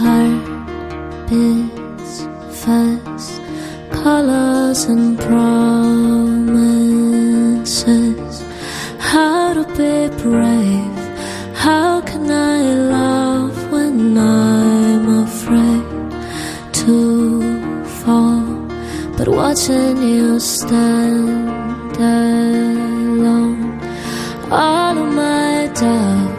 Heart beats fast, colors and promises. How to be brave? How can I love when I'm afraid to fall? But watching you stand alone, all of my doubt.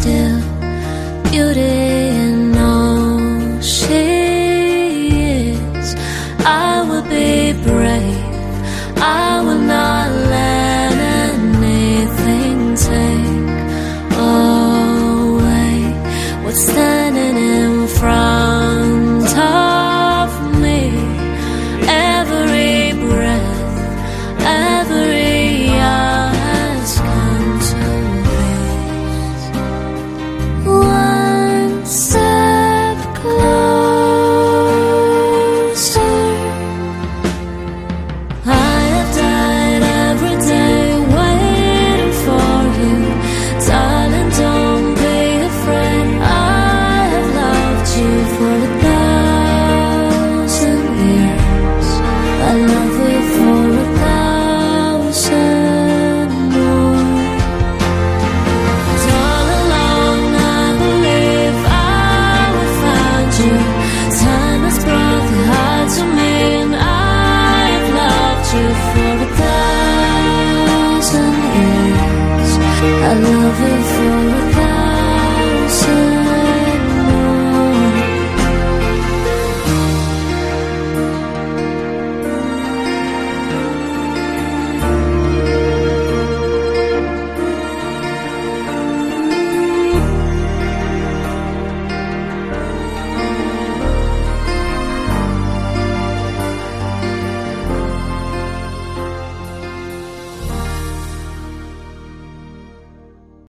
still beauty love you for a thousand